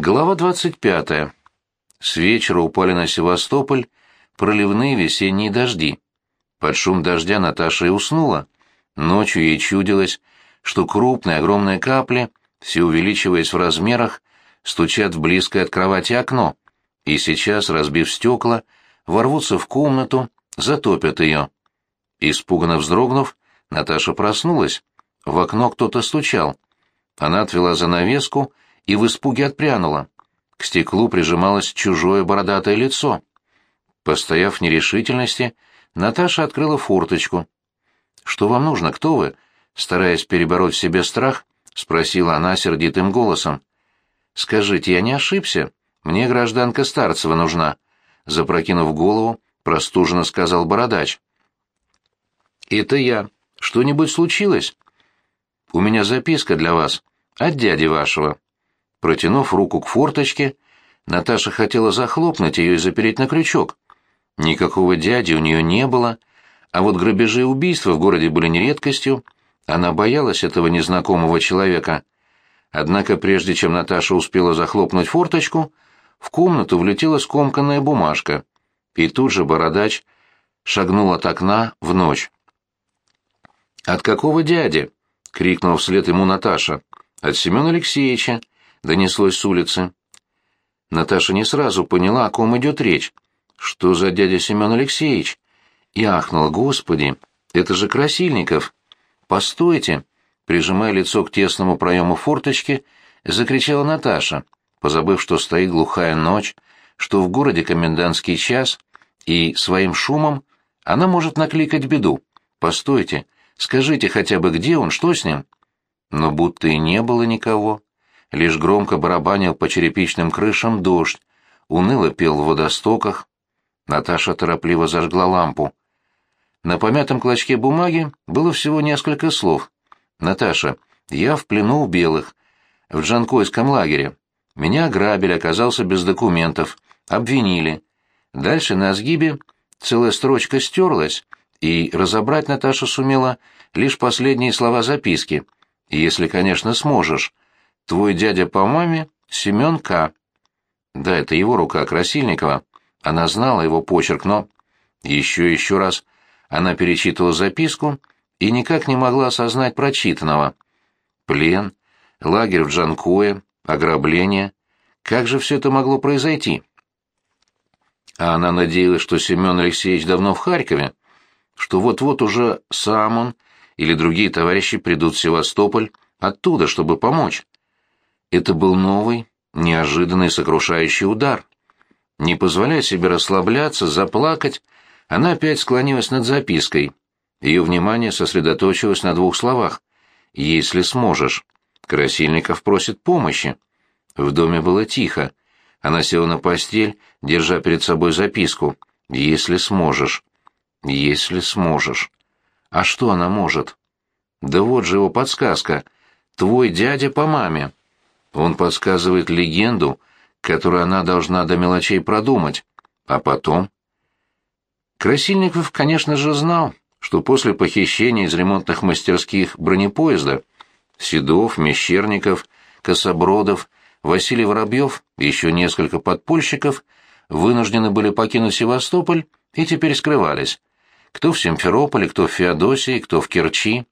Глава 25. С вечера упали на Севастополь проливные весенние дожди. Под шум дождя Наташа и уснула. Ночью ей чудилось, что крупные огромные капли, все увеличиваясь в размерах, стучат в близкое от кровати окно, и сейчас, разбив стекла, ворвутся в комнату, затопят ее. Испуганно вздрогнув, Наташа проснулась. В окно кто-то стучал. Она отвела занавеску и в испуге отпрянула. К стеклу прижималось чужое бородатое лицо. Постояв в нерешительности, Наташа открыла форточку. «Что вам нужно? Кто вы?» Стараясь перебороть в себе страх, спросила она сердитым голосом. «Скажите, я не ошибся? Мне гражданка Старцева нужна», — запрокинув голову, простуженно сказал бородач. «Это я. Что-нибудь случилось?» «У меня записка для вас. От дяди вашего». Протянув руку к форточке, Наташа хотела захлопнуть ее и запереть на крючок. Никакого дяди у нее не было, а вот грабежи и убийства в городе были не редкостью, она боялась этого незнакомого человека. Однако прежде чем Наташа успела захлопнуть форточку, в комнату влетела скомканная бумажка, и тут же бородач шагнул от окна в ночь. «От какого дяди?» — крикнула вслед ему Наташа. «От Семена Алексеевича», — донеслось с улицы. Наташа не сразу поняла, о ком идет речь. «Что за дядя Семен Алексеевич?» И ахнула, «Господи, это же Красильников!» «Постойте!» — прижимая лицо к тесному проему форточки, закричала Наташа, позабыв, что стоит глухая ночь, что в городе комендантский час, и своим шумом она может накликать беду. «Постойте! Скажите хотя бы, где он, что с ним?» Но будто и не было никого. Лишь громко барабанил по черепичным крышам дождь, уныло пел в водостоках. Наташа торопливо зажгла лампу. На помятом клочке бумаги было всего несколько слов. «Наташа, я в плену у белых, в Джанкойском лагере. Меня ограбили, оказался без документов, обвинили. Дальше на сгибе целая строчка стерлась, и разобрать Наташа сумела лишь последние слова записки. Если, конечно, сможешь. Твой дядя по маме — Семен К. Да, это его рука, Красильникова. Она знала его почерк, но... Еще и еще раз она перечитывала записку и никак не могла осознать прочитанного. Плен, лагерь в Джанкое, ограбление. Как же все это могло произойти? А она надеялась, что Семен Алексеевич давно в Харькове, что вот-вот уже сам он или другие товарищи придут в Севастополь оттуда, чтобы помочь. Это был новый, неожиданный сокрушающий удар. Не позволяя себе расслабляться, заплакать, она опять склонилась над запиской. Ее внимание сосредоточилось на двух словах. «Если сможешь». Красильников просит помощи. В доме было тихо. Она села на постель, держа перед собой записку. «Если сможешь». «Если сможешь». А что она может? Да вот же его подсказка. Твой дядя по маме. Он подсказывает легенду, которую она должна до мелочей продумать. А потом... Красильников, конечно же, знал, что после похищения из ремонтных мастерских бронепоезда Седов, Мещерников, Кособродов, Василий Воробьев и еще несколько подпольщиков вынуждены были покинуть Севастополь и теперь скрывались. Кто в Симферополе, кто в Феодосии, кто в Керчи.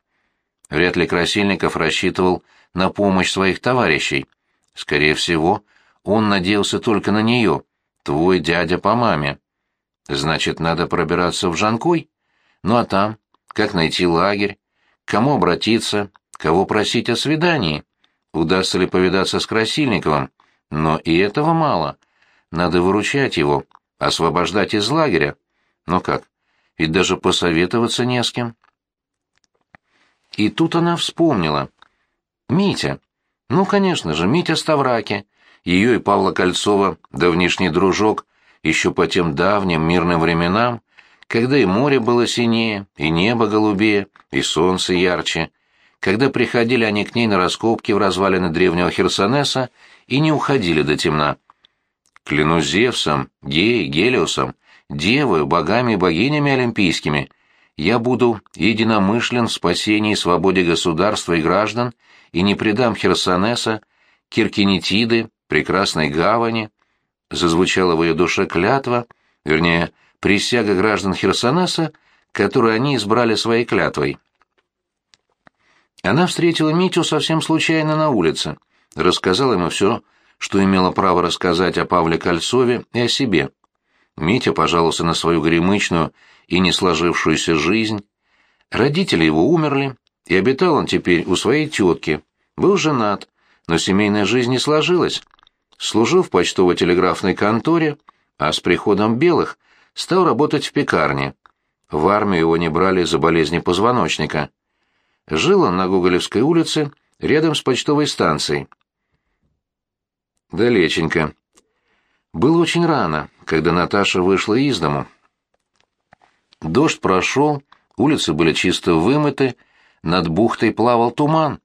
Вряд ли Красильников рассчитывал на помощь своих товарищей. Скорее всего, он надеялся только на нее, твой дядя по маме. Значит, надо пробираться в Жанкой? Ну а там? Как найти лагерь? К кому обратиться? Кого просить о свидании? Удастся ли повидаться с Красильниковым? Но и этого мало. Надо выручать его, освобождать из лагеря. Но как? Ведь даже посоветоваться не с кем. И тут она вспомнила. Митя. Ну, конечно же, Митя Ставраки. Ее и Павла Кольцова, давнишний дружок, еще по тем давним мирным временам, когда и море было синее, и небо голубее, и солнце ярче, когда приходили они к ней на раскопки в развалины древнего Херсонеса и не уходили до темна. Клянусь Зевсом, Геей, Гелиосом, Девою, богами и богинями олимпийскими, я буду единомышлен в спасении и свободе государства и граждан и не предам Херсонеса, Киркинетиды, прекрасной гавани, зазвучала в ее душе клятва, вернее, присяга граждан Херсонеса, которую они избрали своей клятвой. Она встретила Митю совсем случайно на улице, рассказала ему все, что имела право рассказать о Павле Кольцове и о себе. Митя пожаловался на свою гремычную и не сложившуюся жизнь. Родители его умерли, и обитал он теперь у своей тетки. Был женат, но семейная жизнь не сложилась. Служил в почтово-телеграфной конторе, а с приходом белых стал работать в пекарне. В армию его не брали за болезни позвоночника. Жил он на Гоголевской улице, рядом с почтовой станцией. Далеченько. Было очень рано, когда Наташа вышла из дому. Дождь прошел, улицы были чисто вымыты, над бухтой плавал туман.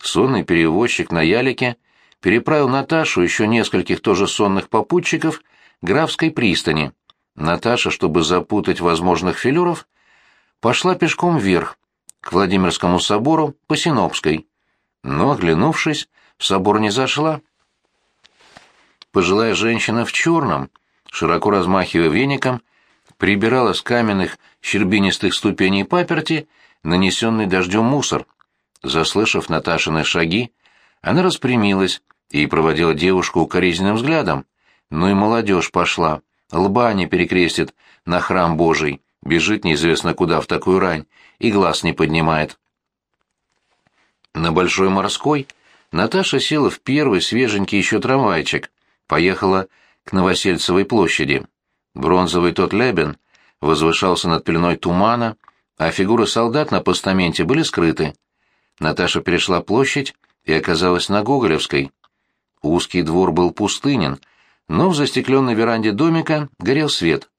Сонный перевозчик на ялике переправил Наташу и еще нескольких тоже сонных попутчиков Графской пристани. Наташа, чтобы запутать возможных филеров, пошла пешком вверх, к Владимирскому собору по Синопской. Но, оглянувшись, в собор не зашла. Пожилая женщина в черном, широко размахивая веником, прибирала с каменных щербинистых ступеней паперти нанесенный дождем мусор. Заслышав Наташины шаги, она распрямилась и проводила девушку укоризненным взглядом. Ну и молодежь пошла, лба не перекрестит на храм Божий, бежит неизвестно куда в такую рань и глаз не поднимает. На Большой Морской Наташа села в первый свеженький еще трамвайчик, поехала к Новосельцевой площади. Бронзовый тот лебен возвышался над пеленой тумана, а фигуры солдат на постаменте были скрыты. Наташа перешла площадь и оказалась на Гоголевской. Узкий двор был пустынен, но в застекленной веранде домика горел свет.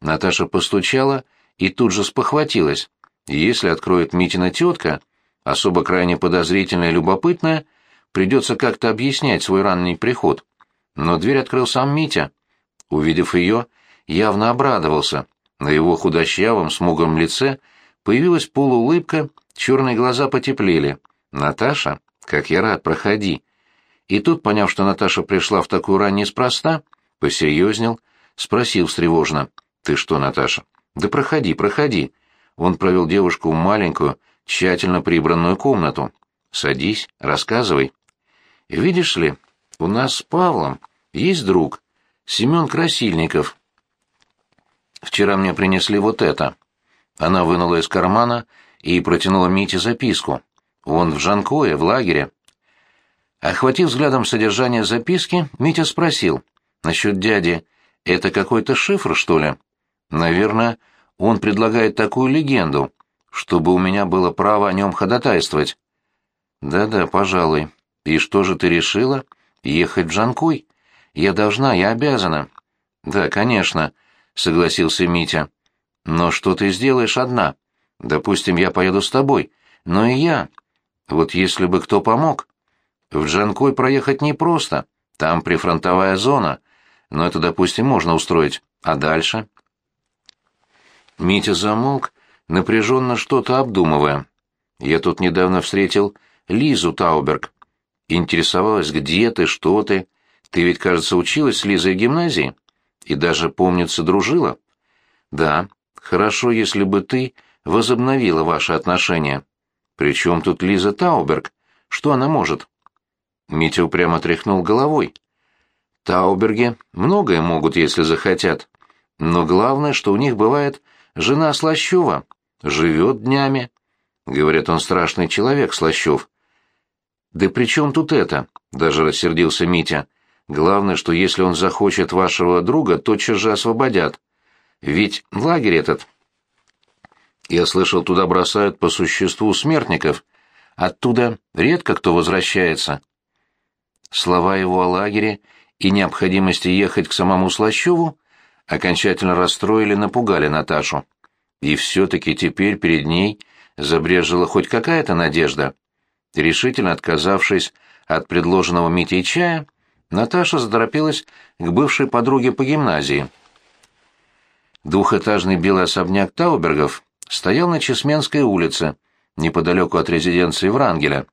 Наташа постучала и тут же спохватилась. Если откроет Митина тетка, особо крайне подозрительная и любопытная, придется как-то объяснять свой ранний приход. Но дверь открыл сам Митя. Увидев ее, явно обрадовался. На его худощавом, смуглом лице появилась полуулыбка, черные глаза потеплели. «Наташа, как я рад, проходи». И тут, поняв, что Наташа пришла в такую рань неспроста, посерьезнел, спросил встревожно. «Ты что, Наташа?» «Да проходи, проходи». Он провел девушку в маленькую, тщательно прибранную комнату. «Садись, рассказывай». «Видишь ли, у нас с Павлом есть друг, Семен Красильников. Вчера мне принесли вот это». Она вынула из кармана и протянула Мите записку. «Он в Жанкое, в лагере». Охватив взглядом содержание записки, Митя спросил. «Насчет дяди, это какой-то шифр, что ли?» «Наверное, он предлагает такую легенду, чтобы у меня было право о нем ходатайствовать». «Да-да, пожалуй. И что же ты решила? Ехать в Жанкуй? Я должна, я обязана». «Да, конечно», — согласился Митя. «Но что ты сделаешь одна? Допустим, я поеду с тобой, но и я. Вот если бы кто помог...» В Джанкой проехать непросто, там прифронтовая зона, но это, допустим, можно устроить. А дальше? Митя замолк, напряженно что-то обдумывая. Я тут недавно встретил Лизу Тауберг. Интересовалась, где ты, что ты. Ты ведь, кажется, училась с Лизой в гимназии? И даже, помнится, дружила? Да, хорошо, если бы ты возобновила ваши отношения. Причем тут Лиза Тауберг? Что она может? Митя упрямо тряхнул головой. Тауберги многое могут, если захотят. Но главное, что у них бывает жена Слащева. Живет днями. Говорят, он страшный человек, Слащев. Да при чем тут это? Даже рассердился Митя. Главное, что если он захочет вашего друга, тотчас же освободят. Ведь лагерь этот... Я слышал, туда бросают по существу смертников. Оттуда редко кто возвращается. Слова его о лагере и необходимости ехать к самому Слащеву окончательно расстроили, напугали Наташу. И все-таки теперь перед ней забрежила хоть какая-то надежда. Решительно отказавшись от предложенного Митей чая, Наташа заторопилась к бывшей подруге по гимназии. Двухэтажный белый особняк Таубергов стоял на Чесменской улице, неподалеку от резиденции Врангеля.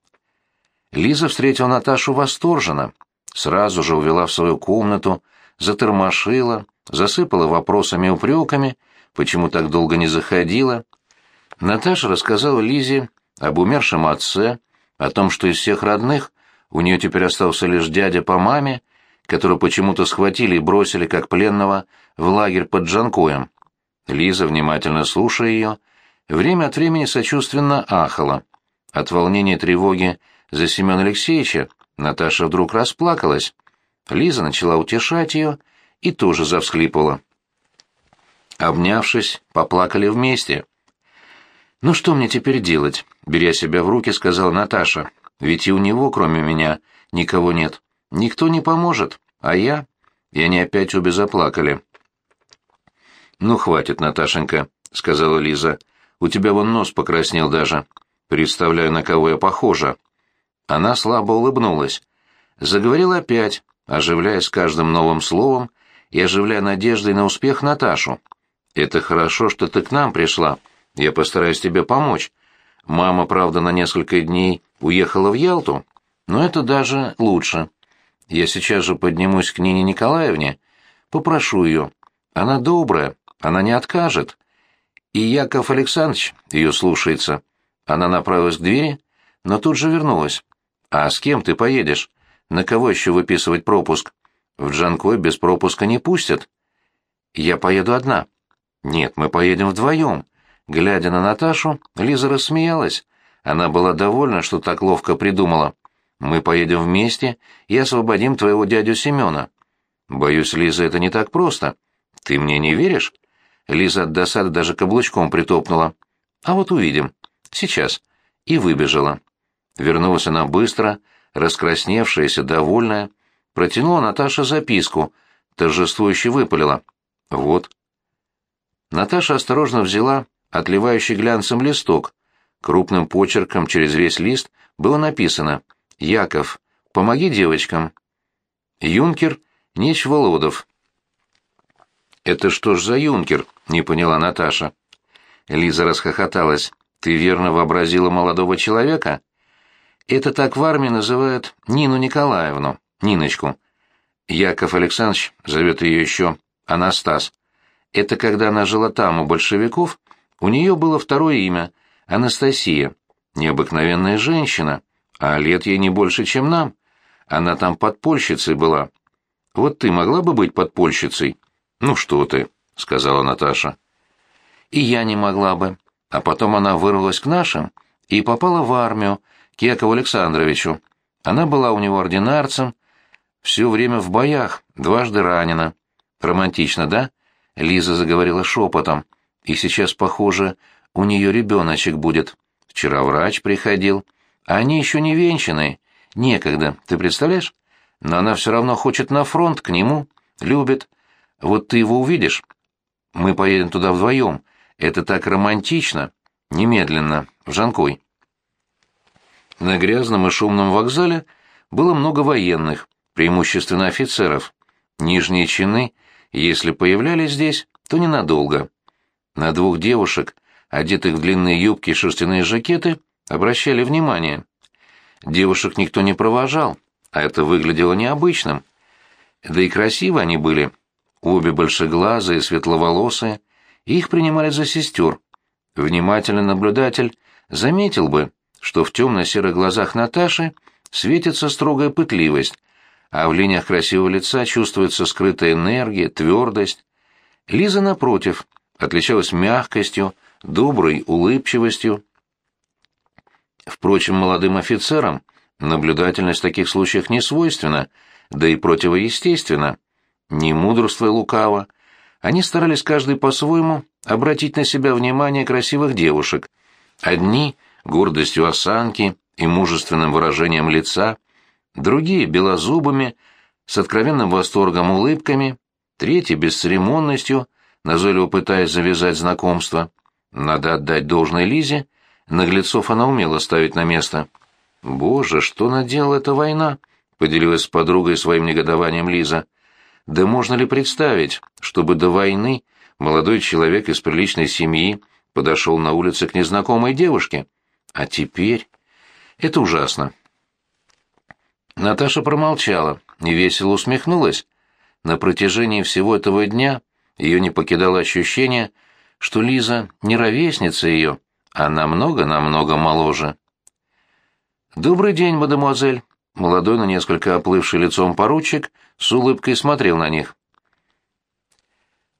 Лиза встретила Наташу восторженно. сразу же увела в свою комнату, затормошила, засыпала вопросами и упреками, почему так долго не заходила. Наташа рассказала Лизе об умершем отце, о том, что из всех родных у нее теперь остался лишь дядя по маме, которого почему-то схватили и бросили как пленного в лагерь под Джанкоем. Лиза, внимательно слушая ее, время от времени сочувственно ахала. От волнения и тревоги за Семена Алексеевича Наташа вдруг расплакалась. Лиза начала утешать ее и тоже завсхлипала. Обнявшись, поплакали вместе. «Ну что мне теперь делать?» — беря себя в руки, сказала Наташа. «Ведь и у него, кроме меня, никого нет. Никто не поможет, а я...» И они опять обе заплакали. «Ну, хватит, Наташенька», — сказала Лиза. «У тебя вон нос покраснел даже. Представляю, на кого я похожа». Она слабо улыбнулась. Заговорила опять, оживляя с каждым новым словом и оживляя надеждой на успех Наташу. «Это хорошо, что ты к нам пришла. Я постараюсь тебе помочь. Мама, правда, на несколько дней уехала в Ялту, но это даже лучше. Я сейчас же поднимусь к Нине Николаевне, попрошу ее. Она добрая, она не откажет. И Яков Александрович ее слушается. Она направилась к двери, но тут же вернулась. «А с кем ты поедешь? На кого еще выписывать пропуск? В Джанкой без пропуска не пустят». «Я поеду одна». «Нет, мы поедем вдвоем». Глядя на Наташу, Лиза рассмеялась. Она была довольна, что так ловко придумала. «Мы поедем вместе и освободим твоего дядю Семена». «Боюсь, Лиза, это не так просто. Ты мне не веришь?» Лиза от досады даже каблучком притопнула. «А вот увидим. Сейчас». И выбежала. Вернулась она быстро, раскрасневшаяся, довольная. Протянула Наташа записку, торжествующе выпалила. «Вот». Наташа осторожно взяла отливающий глянцем листок. Крупным почерком через весь лист было написано «Яков, помоги девочкам». Юнкер Неч Володов. «Это что ж за юнкер?» — не поняла Наташа. Лиза расхохоталась. «Ты верно вообразила молодого человека?» «Это так в армии называют Нину Николаевну, Ниночку. Яков Александрович зовет ее еще Анастас. Это когда она жила там, у большевиков, у нее было второе имя — Анастасия. Необыкновенная женщина, а лет ей не больше, чем нам. Она там подпольщицей была. Вот ты могла бы быть подпольщицей?» «Ну что ты», — сказала Наташа. «И я не могла бы. А потом она вырвалась к нашим и попала в армию, к Якову Александровичу. Она была у него ординарцем, все время в боях, дважды ранена. Романтично, да?» Лиза заговорила шепотом. «И сейчас, похоже, у нее ребеночек будет. Вчера врач приходил. А они еще не венчаны. Некогда, ты представляешь? Но она все равно хочет на фронт, к нему. Любит. Вот ты его увидишь. Мы поедем туда вдвоем. Это так романтично. Немедленно, в Жанкой. На грязном и шумном вокзале было много военных, преимущественно офицеров. Нижние чины, если появлялись здесь, то ненадолго. На двух девушек, одетых в длинные юбки и шерстяные жакеты, обращали внимание. Девушек никто не провожал, а это выглядело необычным. Да и красивы они были, Обе большеглазые, светловолосые, их принимали за сестер. Внимательный наблюдатель заметил бы, что в темно-серых глазах Наташи светится строгая пытливость, а в линиях красивого лица чувствуется скрытая энергия, твердость. Лиза, напротив, отличалась мягкостью, доброй улыбчивостью. Впрочем, молодым офицерам наблюдательность в таких случаях не свойственна, да и противоестественна не мудрство и лукаво. Они старались каждый по-своему обратить на себя внимание красивых девушек. Одни — гордостью осанки и мужественным выражением лица, другие — белозубыми, с откровенным восторгом улыбками, третьи — бесцеремонностью, назойливо пытаясь завязать знакомство. Надо отдать должное Лизе, наглецов она умела ставить на место. «Боже, что наделала эта война?» — поделилась с подругой своим негодованием Лиза. Да можно ли представить, чтобы до войны молодой человек из приличной семьи подошел на улице к незнакомой девушке? А теперь... Это ужасно. Наташа промолчала, невесело усмехнулась. На протяжении всего этого дня ее не покидало ощущение, что Лиза не ровесница ее, а намного-намного моложе. «Добрый день, мадемуазель!» Молодой, но несколько оплывший лицом поручик с улыбкой смотрел на них.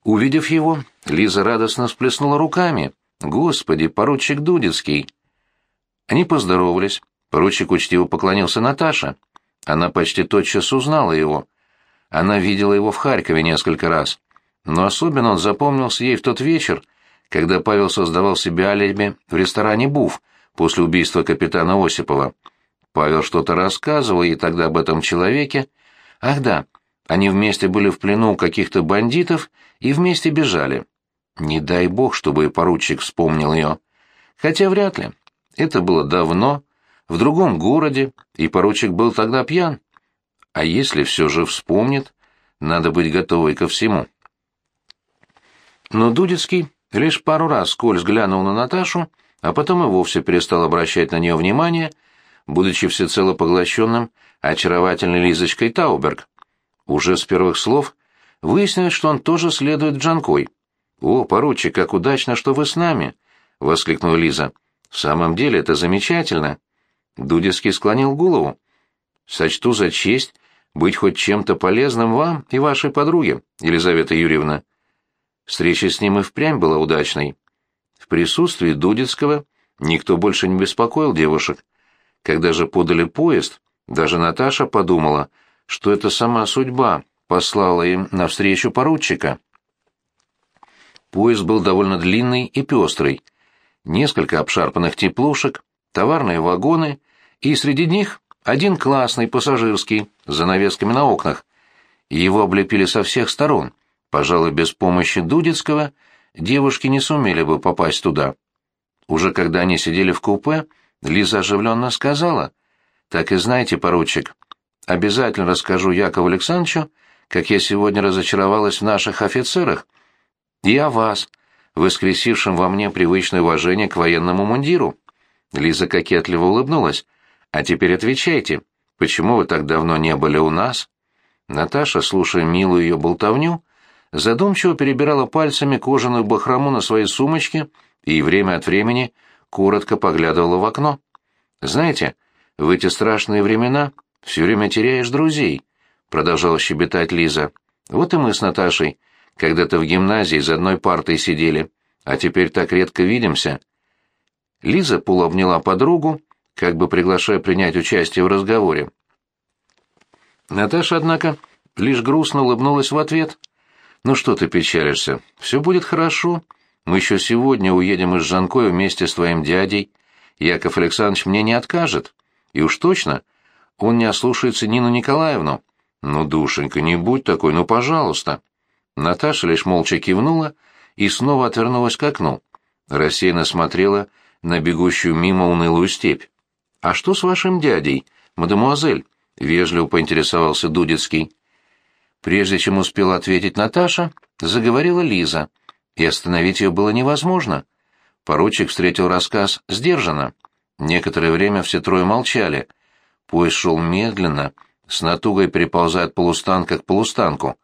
Увидев его, Лиза радостно всплеснула руками. «Господи, поручик Дудецкий!» Они поздоровались. Поручик учтиво поклонился Наташе. Она почти тотчас узнала его. Она видела его в Харькове несколько раз. Но особенно он запомнился ей в тот вечер, когда Павел создавал себе алиби в ресторане «Буф» после убийства капитана Осипова. Павел что-то рассказывал ей тогда об этом человеке. Ах да, они вместе были в плену у каких-то бандитов и вместе бежали. Не дай бог, чтобы и поручик вспомнил ее. Хотя вряд ли. Это было давно, в другом городе, и поручик был тогда пьян. А если все же вспомнит, надо быть готовой ко всему. Но Дудецкий лишь пару раз скользь глянул на Наташу, а потом и вовсе перестал обращать на нее внимание, будучи всецело поглощенным очаровательной Лизочкой Тауберг. Уже с первых слов выяснилось, что он тоже следует Джанкой. «О, поручик, как удачно, что вы с нами!» — воскликнула Лиза. «В самом деле это замечательно!» Дудецкий склонил голову. «Сочту за честь быть хоть чем-то полезным вам и вашей подруге, Елизавета Юрьевна». Встреча с ним и впрямь была удачной. В присутствии Дудецкого никто больше не беспокоил девушек. Когда же подали поезд, даже Наташа подумала, что это сама судьба послала им навстречу поручика. Поезд был довольно длинный и пестрый. Несколько обшарпанных теплушек, товарные вагоны, и среди них один классный пассажирский, с занавесками на окнах. Его облепили со всех сторон. Пожалуй, без помощи Дудецкого девушки не сумели бы попасть туда. Уже когда они сидели в купе, Лиза оживленно сказала. «Так и знаете, поручик, обязательно расскажу Якову Александровичу, как я сегодня разочаровалась в наших офицерах. И о вас, воскресившем во мне привычное уважение к военному мундиру». Лиза кокетливо улыбнулась. «А теперь отвечайте, почему вы так давно не были у нас?» Наташа, слушая милую ее болтовню, задумчиво перебирала пальцами кожаную бахрому на своей сумочке и время от времени коротко поглядывала в окно. «Знаете, в эти страшные времена все время теряешь друзей», — продолжала щебетать Лиза. «Вот и мы с Наташей когда-то в гимназии за одной партой сидели, а теперь так редко видимся». Лиза полуобняла подругу, как бы приглашая принять участие в разговоре. Наташа, однако, лишь грустно улыбнулась в ответ. «Ну что ты печалишься? Все будет хорошо. Мы еще сегодня уедем из Жанкоя вместе с твоим дядей. Яков Александрович мне не откажет. И уж точно, он не ослушается Нину Николаевну. Ну, душенька, не будь такой, ну, пожалуйста. Наташа лишь молча кивнула и снова отвернулась к окну. Рассеянно смотрела на бегущую мимо унылую степь. «А что с вашим дядей, мадемуазель?» — вежливо поинтересовался Дудецкий. Прежде чем успела ответить Наташа, заговорила Лиза — и остановить ее было невозможно. Поручик встретил рассказ сдержанно. Некоторое время все трое молчали. Поезд шел медленно, с натугой переползая от полустанка к полустанку.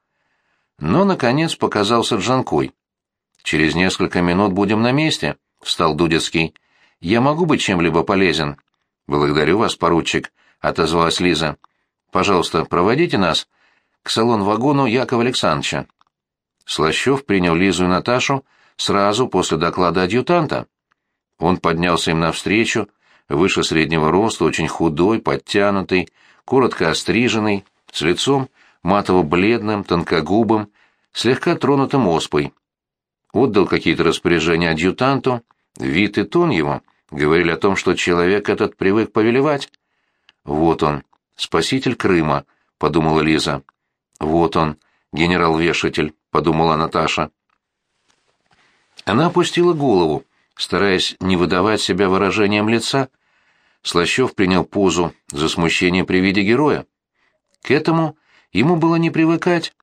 Но, наконец, показался Джанкой. «Через несколько минут будем на месте», — встал Дудецкий. «Я могу быть чем-либо полезен?» «Благодарю вас, поручик», — отозвалась Лиза. «Пожалуйста, проводите нас к салон-вагону Якова Александровича». Слащев принял Лизу и Наташу сразу после доклада адъютанта. Он поднялся им навстречу, выше среднего роста, очень худой, подтянутый, коротко остриженный, с лицом матово-бледным, тонкогубым, слегка тронутым оспой. Отдал какие-то распоряжения адъютанту, вид и тон его говорили о том, что человек этот привык повелевать. «Вот он, спаситель Крыма», — подумала Лиза. «Вот он, генерал-вешатель», — подумала Наташа. Она опустила голову, стараясь не выдавать себя выражением лица. Слащев принял позу за смущение при виде героя. К этому ему было не привыкать.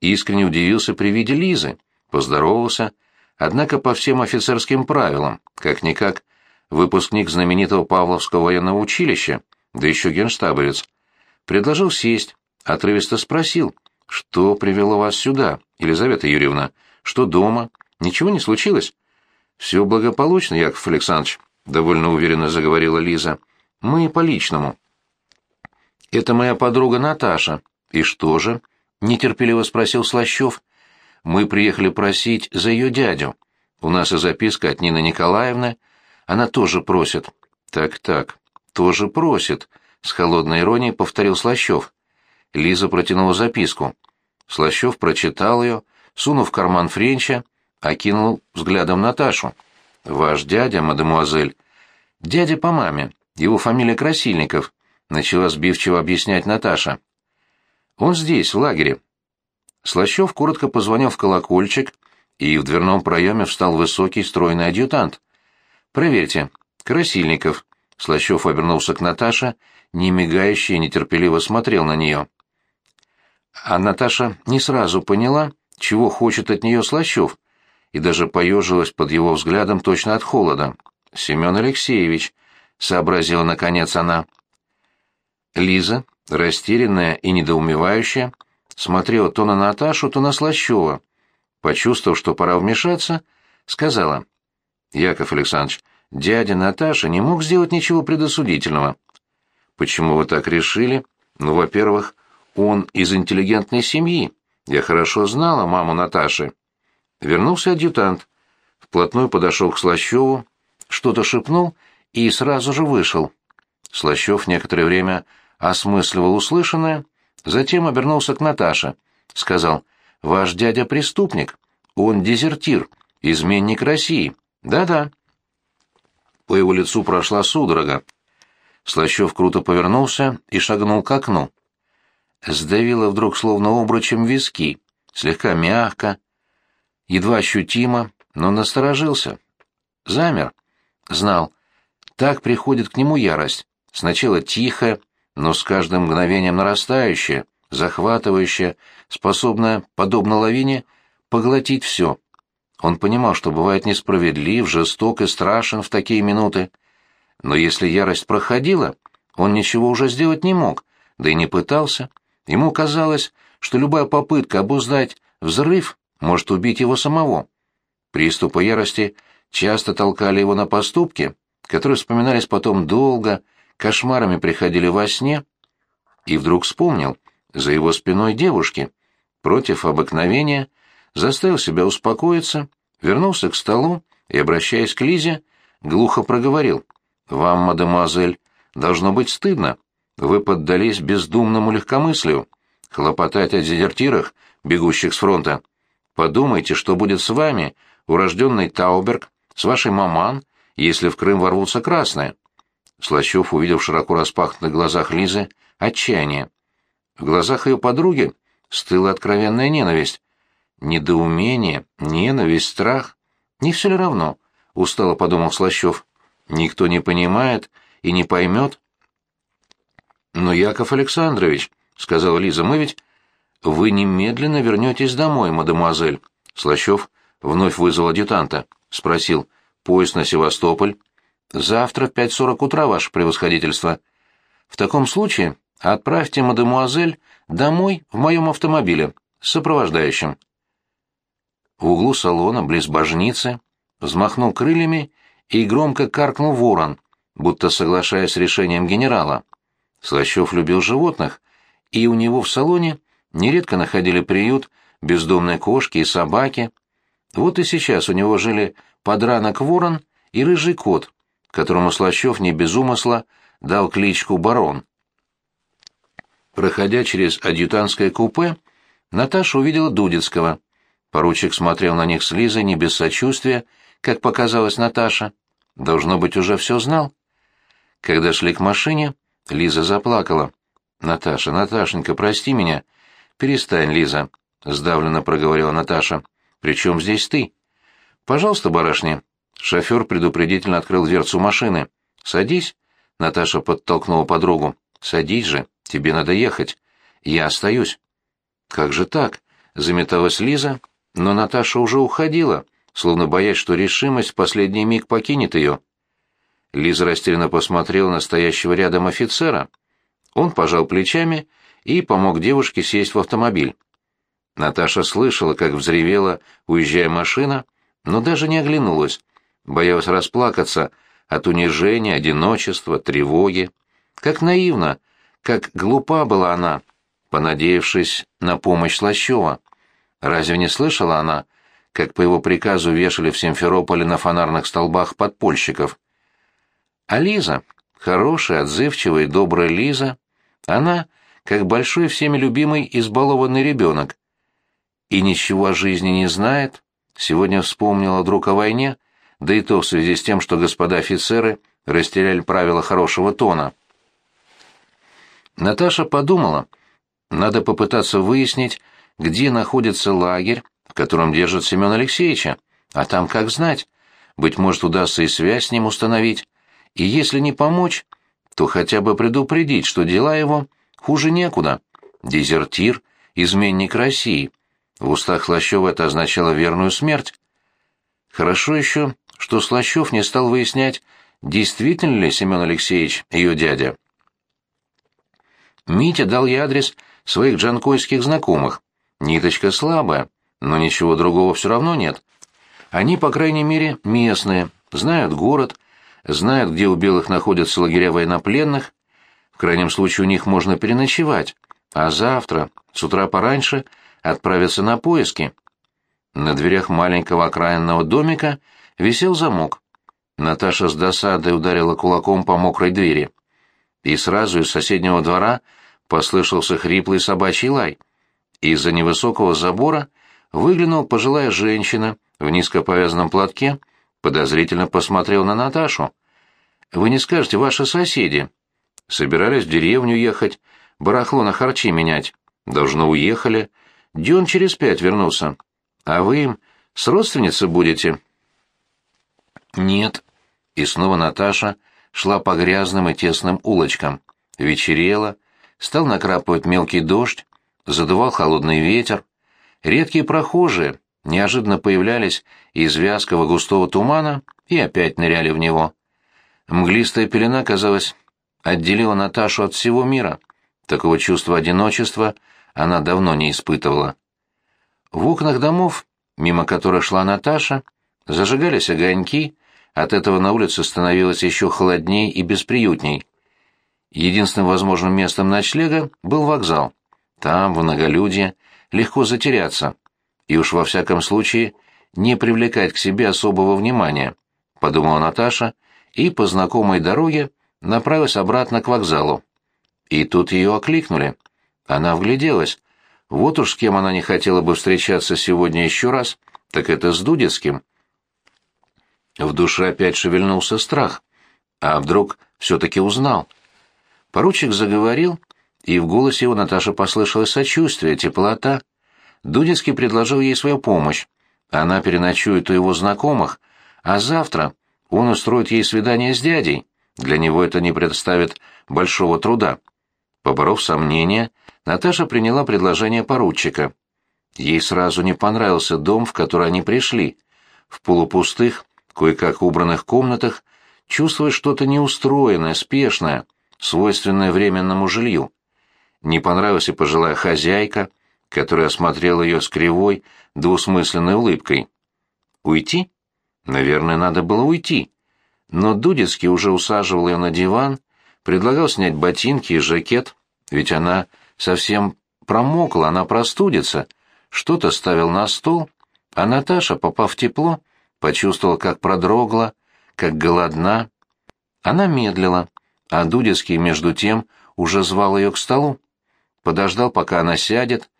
Искренне удивился при виде Лизы, поздоровался, однако по всем офицерским правилам, как-никак, выпускник знаменитого Павловского военного училища, да еще генштабовец, предложил сесть, отрывисто спросил, что привело вас сюда, Елизавета Юрьевна? Что дома? Ничего не случилось? Все благополучно, Яков Александрович, довольно уверенно заговорила Лиза. Мы по личному. Это моя подруга Наташа. И что же? нетерпеливо спросил Слащев. Мы приехали просить за ее дядю. У нас и записка от Нины Николаевны. Она тоже просит. Так-так, тоже просит, с холодной иронией повторил Слащев. Лиза протянула записку. Слащев прочитал ее, сунув в карман Френча, окинул взглядом Наташу. «Ваш дядя, мадемуазель». «Дядя по маме. Его фамилия Красильников», — начала сбивчиво объяснять Наташа. «Он здесь, в лагере». Слащев коротко позвонил в колокольчик, и в дверном проеме встал высокий стройный адъютант. «Проверьте. Красильников». Слащев обернулся к Наташе, не мигающе и нетерпеливо смотрел на нее. А Наташа не сразу поняла, чего хочет от нее Слащев, и даже поежилась под его взглядом точно от холода. «Семен Алексеевич», — сообразила наконец она. Лиза, растерянная и недоумевающая, смотрела то на Наташу, то на Слащева. Почувствовав, что пора вмешаться, сказала, «Яков Александрович, дядя Наташа не мог сделать ничего предосудительного». «Почему вы так решили?» «Ну, во-первых, он из интеллигентной семьи. Я хорошо знала маму Наташи. Вернулся адъютант. Вплотную подошел к Слащеву, что-то шепнул и сразу же вышел. Слащев некоторое время осмысливал услышанное, затем обернулся к Наташе. Сказал, «Ваш дядя преступник. Он дезертир, изменник России. Да-да». По его лицу прошла судорога. Слащев круто повернулся и шагнул к окну сдавило вдруг словно обручем виски, слегка мягко, едва ощутимо, но насторожился. Замер. Знал. Так приходит к нему ярость. Сначала тихая, но с каждым мгновением нарастающая, захватывающая, способная, подобно лавине, поглотить все. Он понимал, что бывает несправедлив, жесток и страшен в такие минуты. Но если ярость проходила, он ничего уже сделать не мог, да и не пытался. Ему казалось, что любая попытка обуздать взрыв может убить его самого. Приступы ярости часто толкали его на поступки, которые вспоминались потом долго, кошмарами приходили во сне, и вдруг вспомнил, за его спиной девушки, против обыкновения, заставил себя успокоиться, вернулся к столу и, обращаясь к Лизе, глухо проговорил. «Вам, мадемуазель, должно быть стыдно. Вы поддались бездумному легкомыслию, хлопотать о дезертирах, бегущих с фронта. Подумайте, что будет с вами, урожденный Тауберг, с вашей маман, если в Крым ворвутся красные. Слащев увидел в широко распахнутых глазах Лизы отчаяние. В глазах ее подруги стыла откровенная ненависть. Недоумение, ненависть, страх. Не все ли равно? — устало подумал Слащев. Никто не понимает и не поймет, «Но, Яков Александрович», — сказала Лиза, — «мы ведь...» «Вы немедленно вернетесь домой, мадемуазель». Слащев вновь вызвал адъютанта. Спросил, «Поезд на Севастополь?» «Завтра в пять сорок утра, ваше превосходительство». «В таком случае отправьте мадемуазель домой в моем автомобиле с сопровождающим». В углу салона, близ божницы, взмахнул крыльями и громко каркнул ворон, будто соглашаясь с решением генерала. Слащев любил животных, и у него в салоне нередко находили приют бездомные кошки и собаки. Вот и сейчас у него жили подранок ворон и рыжий кот, которому Слащев не без умысла дал кличку Барон. Проходя через адъютантское купе, Наташа увидела Дудецкого. Поручик смотрел на них с Лизой не без сочувствия, как показалось Наташа. Должно быть, уже все знал. Когда шли к машине, Лиза заплакала. «Наташа, Наташенька, прости меня». «Перестань, Лиза», — сдавленно проговорила Наташа. «При чем здесь ты?» «Пожалуйста, барышня». Шофер предупредительно открыл дверцу машины. «Садись». Наташа подтолкнула подругу. «Садись же, тебе надо ехать. Я остаюсь». «Как же так?» — заметалась Лиза, но Наташа уже уходила, словно боясь, что решимость в последний миг покинет ее. Лиза растерянно посмотрела на стоящего рядом офицера. Он пожал плечами и помог девушке сесть в автомобиль. Наташа слышала, как взревела, уезжая машина, но даже не оглянулась, боялась расплакаться от унижения, одиночества, тревоги. Как наивно, как глупа была она, понадеявшись на помощь Слащева. Разве не слышала она, как по его приказу вешали в Симферополе на фонарных столбах подпольщиков? А Лиза, хорошая, отзывчивая и добрая Лиза, она, как большой всеми любимый избалованный ребенок, и ничего о жизни не знает, сегодня вспомнила вдруг о войне, да и то в связи с тем, что господа офицеры растеряли правила хорошего тона. Наташа подумала, надо попытаться выяснить, где находится лагерь, в котором держат Семена Алексеевича, а там как знать, быть может удастся и связь с ним установить, и если не помочь, то хотя бы предупредить, что дела его хуже некуда. Дезертир, изменник России — в устах Слащева это означало верную смерть. Хорошо еще, что Слащев не стал выяснять, действительно ли Семен Алексеевич ее дядя. Митя дал ей адрес своих джанкойских знакомых. Ниточка слабая, но ничего другого все равно нет. Они, по крайней мере, местные, знают город, знают, где у белых находятся лагеря военнопленных. В крайнем случае у них можно переночевать, а завтра, с утра пораньше, отправиться на поиски. На дверях маленького окраинного домика висел замок. Наташа с досадой ударила кулаком по мокрой двери. И сразу из соседнего двора послышался хриплый собачий лай. Из-за невысокого забора выглянула пожилая женщина в низко повязанном платке, подозрительно посмотрел на Наташу. «Вы не скажете, ваши соседи?» «Собирались в деревню ехать, барахло на харчи менять. Должно, уехали. Дюн через пять вернулся. А вы им с родственницей будете?» «Нет». И снова Наташа шла по грязным и тесным улочкам. Вечерело, стал накрапывать мелкий дождь, задувал холодный ветер. Редкие прохожие неожиданно появлялись из вязкого густого тумана и опять ныряли в него. Мглистая пелена, казалось, отделила Наташу от всего мира. Такого чувства одиночества — она давно не испытывала. В окнах домов, мимо которых шла Наташа, зажигались огоньки, от этого на улице становилось еще холодней и бесприютней. Единственным возможным местом ночлега был вокзал. Там, в многолюдье, легко затеряться. И уж во всяком случае не привлекать к себе особого внимания, подумала Наташа, и по знакомой дороге направилась обратно к вокзалу. И тут ее окликнули. Она вгляделась. Вот уж с кем она не хотела бы встречаться сегодня еще раз, так это с Дудецким. В душе опять шевельнулся страх. А вдруг все-таки узнал? Поручик заговорил, и в голосе его Наташа послышалось сочувствие, теплота. Дудецкий предложил ей свою помощь. Она переночует у его знакомых, а завтра он устроит ей свидание с дядей. Для него это не представит большого труда. Поборов сомнения, Наташа приняла предложение поручика. Ей сразу не понравился дом, в который они пришли. В полупустых, кое-как убранных комнатах чувствуешь что-то неустроенное, спешное, свойственное временному жилью. Не понравилась и пожилая хозяйка, которая осмотрела ее с кривой, двусмысленной улыбкой. Уйти? Наверное, надо было уйти. Но Дудецкий уже усаживал ее на диван, предлагал снять ботинки и жакет, ведь она совсем промокла, она простудится. Что-то ставил на стол, а Наташа, попав в тепло, почувствовала, как продрогла, как голодна. Она медлила, а Дудецкий, между тем, уже звал ее к столу. Подождал, пока она сядет,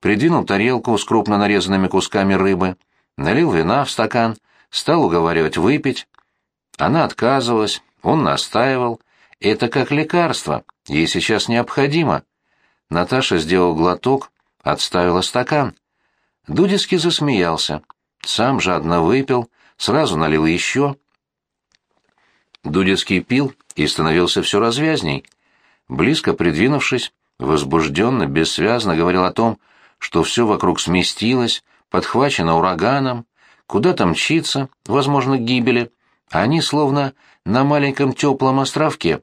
придвинул тарелку с крупно нарезанными кусками рыбы, налил вина в стакан, стал уговаривать выпить. Она отказывалась, он настаивал. Это как лекарство, ей сейчас необходимо. Наташа сделал глоток, отставила стакан. Дудецкий засмеялся. Сам жадно выпил, сразу налил еще. Дудецкий пил и становился все развязней. Близко придвинувшись, возбужденно, бессвязно говорил о том, что все вокруг сместилось, подхвачено ураганом, куда-то мчится, возможно, гибели, а они словно на маленьком теплом островке.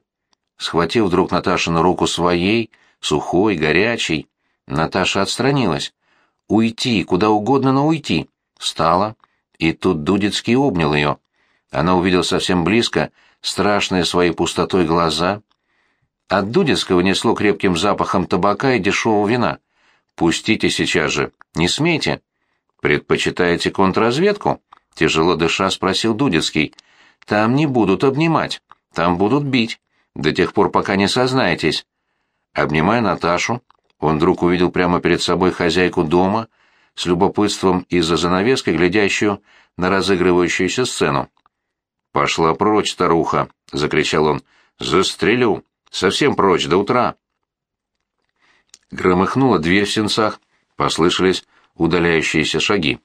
Схватив вдруг Наташину руку своей, сухой, горячий. Наташа отстранилась. Уйти, куда угодно, но уйти. Встала, и тут Дудецкий обнял ее. Она увидела совсем близко страшные своей пустотой глаза. От Дудецкого несло крепким запахом табака и дешевого вина. «Пустите сейчас же! Не смейте!» «Предпочитаете контрразведку?» — тяжело дыша спросил Дудецкий. «Там не будут обнимать, там будут бить, до тех пор, пока не сознаетесь». Обнимая Наташу, он вдруг увидел прямо перед собой хозяйку дома, с любопытством из-за занавески, глядящую на разыгрывающуюся сцену. «Пошла прочь, старуха!» — закричал он. «Застрелю! Совсем прочь, до утра!» Громыхнула дверь в сенцах, послышались удаляющиеся шаги.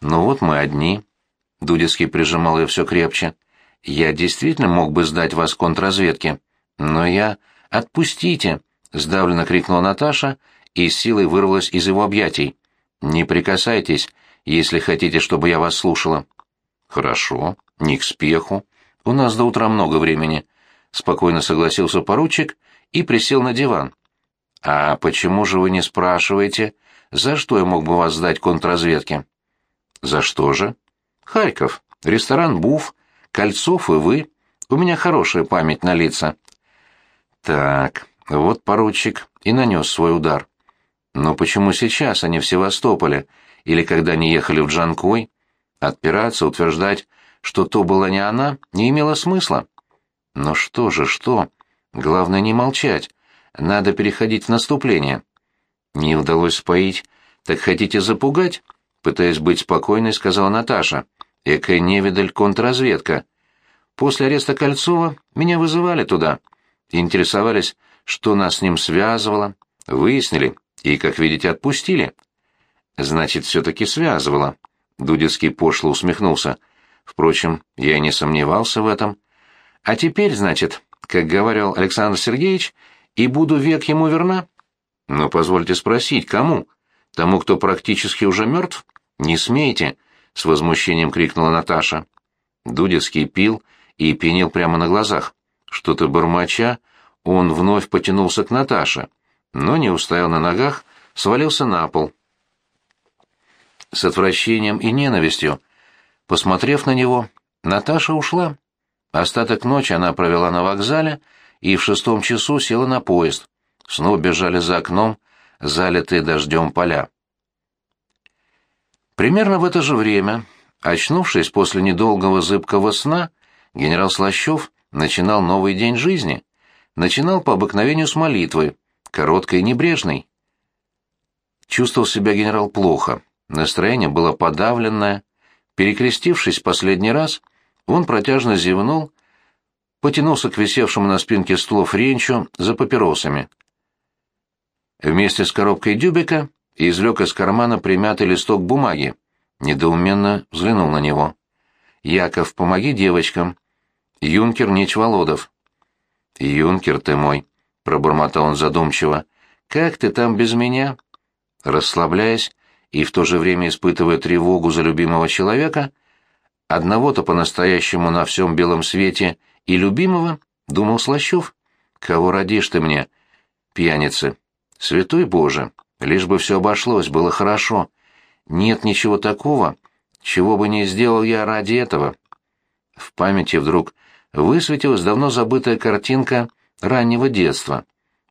«Ну вот мы одни», — Дудецкий прижимал ее все крепче. «Я действительно мог бы сдать вас контрразведке, но я...» «Отпустите!» — сдавленно крикнула Наташа и с силой вырвалась из его объятий. «Не прикасайтесь, если хотите, чтобы я вас слушала». «Хорошо, не к спеху. У нас до утра много времени», — спокойно согласился поручик и присел на диван. «А почему же вы не спрашиваете, за что я мог бы вас сдать контрразведке?» «За что же?» «Харьков, ресторан «Буф», Кольцов и вы. У меня хорошая память на лица». Так, вот поручик и нанес свой удар. Но почему сейчас, а не в Севастополе, или когда они ехали в Джанкой? Отпираться, утверждать, что то была не она, не имело смысла. Но что же, что? Главное не молчать. Надо переходить в наступление. Не удалось споить. Так хотите запугать? Пытаясь быть спокойной, сказала Наташа. Экая невидаль контрразведка. После ареста Кольцова меня вызывали туда интересовались, что нас с ним связывало, выяснили и, как видите, отпустили. Значит, все-таки связывало. Дудецкий пошло усмехнулся. Впрочем, я не сомневался в этом. А теперь, значит, как говорил Александр Сергеевич, и буду век ему верна? Но позвольте спросить, кому? Тому, кто практически уже мертв? Не смейте, — с возмущением крикнула Наташа. Дудецкий пил и пенил прямо на глазах. Что-то бормоча, он вновь потянулся к Наташе, но не устоял на ногах, свалился на пол. С отвращением и ненавистью, посмотрев на него, Наташа ушла. Остаток ночи она провела на вокзале и в шестом часу села на поезд. Снова бежали за окном, залитые дождем поля. Примерно в это же время, очнувшись после недолгого зыбкого сна, генерал Слащев начинал новый день жизни. Начинал по обыкновению с молитвы, короткой и небрежной. Чувствовал себя генерал плохо, настроение было подавленное. Перекрестившись последний раз, он протяжно зевнул, потянулся к висевшему на спинке стула Френчу за папиросами. Вместе с коробкой дюбика извлек из кармана примятый листок бумаги, недоуменно взглянул на него. «Яков, помоги девочкам», юнкер Нечволодов. «Юнкер ты мой», — пробормотал он задумчиво, — «как ты там без меня?» Расслабляясь и в то же время испытывая тревогу за любимого человека, одного-то по-настоящему на всем белом свете и любимого, думал Слащев. «Кого родишь ты мне, пьяницы? Святой Боже, лишь бы все обошлось, было хорошо. Нет ничего такого, чего бы не сделал я ради этого». В памяти вдруг высветилась давно забытая картинка раннего детства.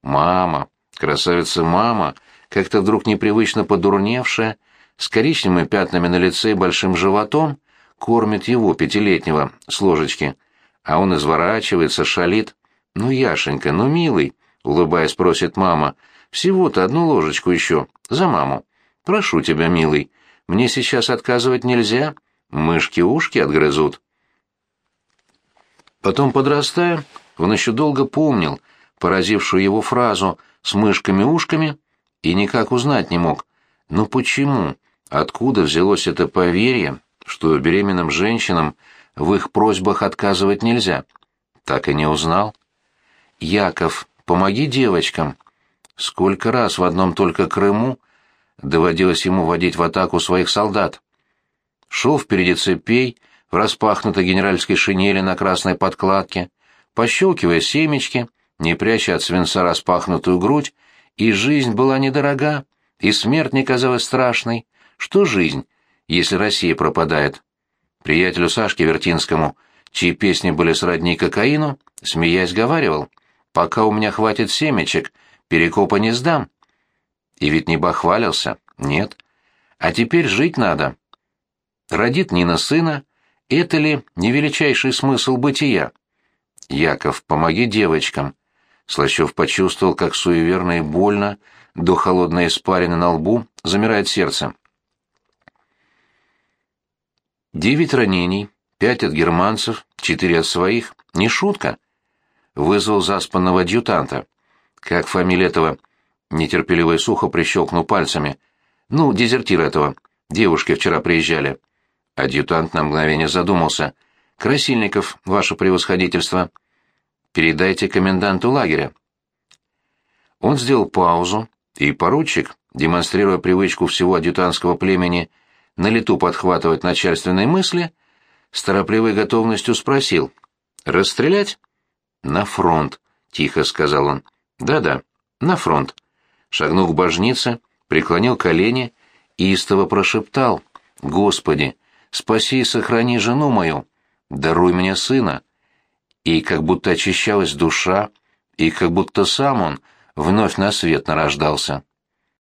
Мама, красавица-мама, как-то вдруг непривычно подурневшая, с коричневыми пятнами на лице и большим животом, кормит его, пятилетнего, с ложечки. А он изворачивается, шалит. «Ну, Яшенька, ну, милый», — улыбаясь, просит мама, — «всего-то одну ложечку еще, за маму. Прошу тебя, милый, мне сейчас отказывать нельзя, мышки ушки отгрызут». Потом, подрастая, он еще долго помнил поразившую его фразу с мышками-ушками и никак узнать не мог. Но почему? Откуда взялось это поверье, что беременным женщинам в их просьбах отказывать нельзя? Так и не узнал. «Яков, помоги девочкам!» Сколько раз в одном только Крыму доводилось ему водить в атаку своих солдат. Шел впереди цепей, в распахнутой генеральской шинели на красной подкладке, пощелкивая семечки, не пряча от свинца распахнутую грудь, и жизнь была недорога, и смерть не казалась страшной. Что жизнь, если Россия пропадает? Приятелю Сашке Вертинскому, чьи песни были сродни кокаину, смеясь, говаривал, «Пока у меня хватит семечек, перекопа не сдам». И ведь не бахвалился, нет. А теперь жить надо. Родит Нина сына, это ли не величайший смысл бытия? Яков, помоги девочкам. Слащев почувствовал, как суеверно и больно, до холодной испарины на лбу, замирает сердце. Девять ранений, пять от германцев, четыре от своих. Не шутка. Вызвал заспанного адъютанта. Как фамилия этого? Нетерпеливо и сухо прищелкнул пальцами. Ну, дезертир этого. Девушки вчера приезжали. Адъютант на мгновение задумался. «Красильников, ваше превосходительство. Передайте коменданту лагеря». Он сделал паузу, и поручик, демонстрируя привычку всего адъютантского племени на лету подхватывать начальственные мысли, с торопливой готовностью спросил. «Расстрелять?» «На фронт», — тихо сказал он. «Да-да, на фронт». Шагнув к божнице, преклонил колени и истово прошептал. «Господи, спаси и сохрани жену мою, даруй мне сына». И как будто очищалась душа, и как будто сам он вновь на свет нарождался.